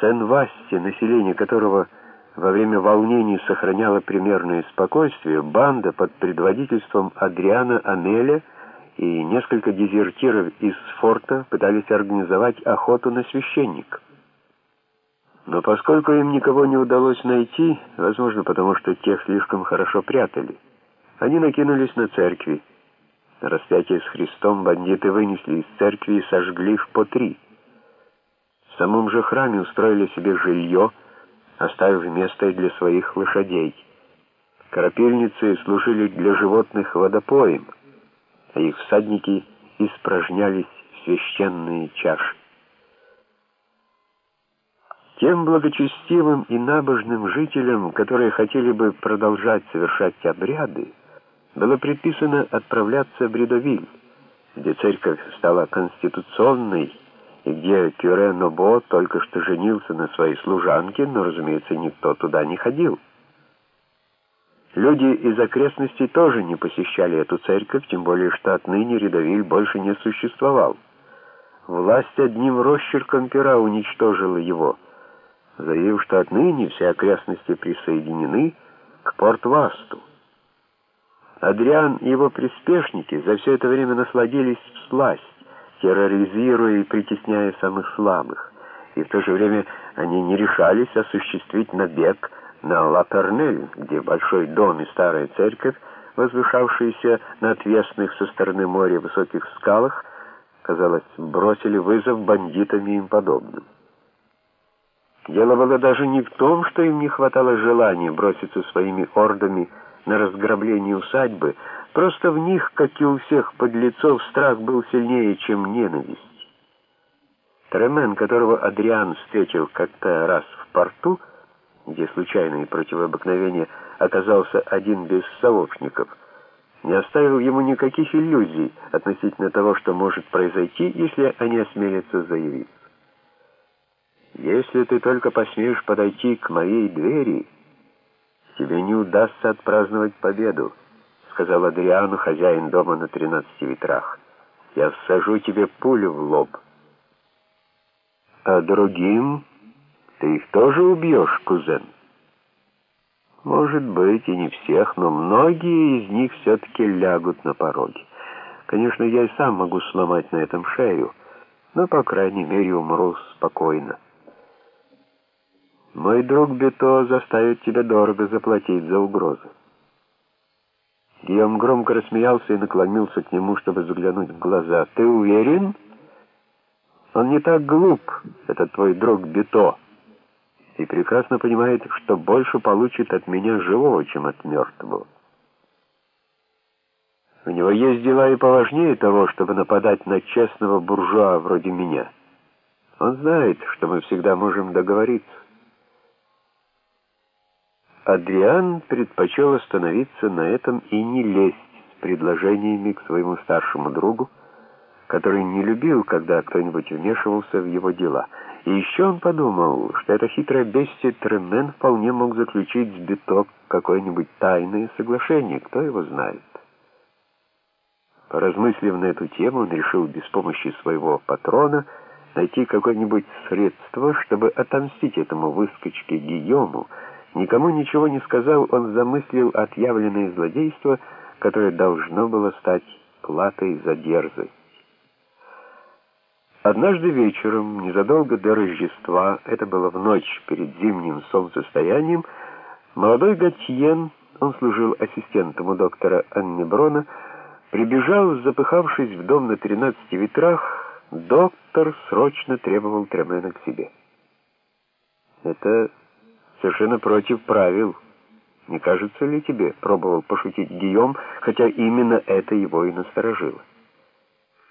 Сен-Васте, население которого во время волнений сохраняло примерное спокойствие, банда под предводительством Адриана Анеля и несколько дезертиров из форта пытались организовать охоту на священников. Но поскольку им никого не удалось найти, возможно, потому что тех слишком хорошо прятали, они накинулись на церкви. Распятие с Христом бандиты вынесли из церкви и сожгли в по три. В самом же храме устроили себе жилье, оставив место для своих лошадей. Крапильницы служили для животных водопоем, а их всадники испражнялись в священные чаши. Тем благочестивым и набожным жителям, которые хотели бы продолжать совершать обряды, было предписано отправляться в Бредовиль, где церковь стала конституционной, и где Кюре Нобо только что женился на своей служанке, но, разумеется, никто туда не ходил. Люди из окрестностей тоже не посещали эту церковь, тем более что отныне Редовиль больше не существовал. Власть одним росчерком пера уничтожила его, заявив, что отныне все окрестности присоединены к Порт-Васту. Адриан и его приспешники за все это время насладились всласть, терроризируя и притесняя самых слабых, и в то же время они не решались осуществить набег на Ла-Пернель, где большой дом и старая церковь, возвышавшиеся на отвесных со стороны моря высоких скалах, казалось, бросили вызов бандитам и им подобным. Дело было даже не в том, что им не хватало желания броситься своими ордами на разграбление усадьбы, Просто в них, как и у всех подлецов, страх был сильнее, чем ненависть. Тремен, которого Адриан встретил как-то раз в порту, где случайно и оказался один без сообщников, не оставил ему никаких иллюзий относительно того, что может произойти, если они осмелятся заявиться. «Если ты только посмеешь подойти к моей двери, тебе не удастся отпраздновать победу» сказал Адриану, хозяин дома на тринадцати ветрах. «Я всажу тебе пулю в лоб». «А другим ты их тоже убьешь, кузен?» «Может быть, и не всех, но многие из них все-таки лягут на пороге. Конечно, я и сам могу сломать на этом шею, но, по крайней мере, умру спокойно». «Мой друг Бето заставит тебя дорого заплатить за угрозы». Гийом громко рассмеялся и наклонился к нему, чтобы заглянуть в глаза. «Ты уверен? Он не так глуп, этот твой друг Бето, и прекрасно понимает, что больше получит от меня живого, чем от мертвого. У него есть дела и поважнее того, чтобы нападать на честного буржуа вроде меня. Он знает, что мы всегда можем договориться». Адриан предпочел остановиться на этом и не лезть с предложениями к своему старшему другу, который не любил, когда кто-нибудь вмешивался в его дела. И еще он подумал, что это хитрое бестие Тремен вполне мог заключить с Биток какое-нибудь тайное соглашение, кто его знает. Поразмыслив на эту тему, он решил без помощи своего патрона найти какое-нибудь средство, чтобы отомстить этому выскочке Гийому, Никому ничего не сказал, он замыслил отъявленное злодейство, которое должно было стать платой за дерзость. Однажды вечером, незадолго до Рождества, это было в ночь перед зимним солнцестоянием, молодой Гатьен, он служил ассистентом у доктора Аннеброна, прибежал, запыхавшись в дом на тринадцати ветрах, доктор срочно требовал Тремена к себе. Это совершенно против правил. Не кажется ли тебе, пробовал пошутить Гийом, хотя именно это его и насторожило.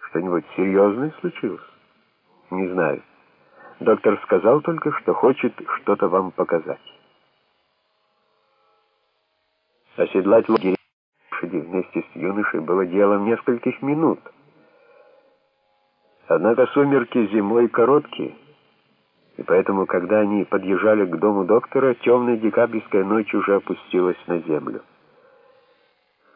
Что-нибудь серьезное случилось? Не знаю. Доктор сказал только, что хочет что-то вам показать. Оседлать лошади вместе с юношей было делом нескольких минут. Однако сумерки зимой короткие — и поэтому, когда они подъезжали к дому доктора, темная декабрьская ночь уже опустилась на землю.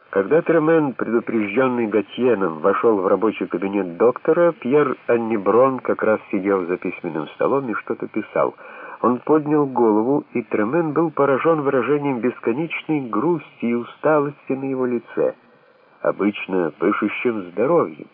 Когда Тремен, предупрежденный Готьеном, вошел в рабочий кабинет доктора, Пьер Аннеброн как раз сидел за письменным столом и что-то писал — Он поднял голову, и Тремен был поражен выражением бесконечной грусти и усталости на его лице, обычно пышущим здоровьем.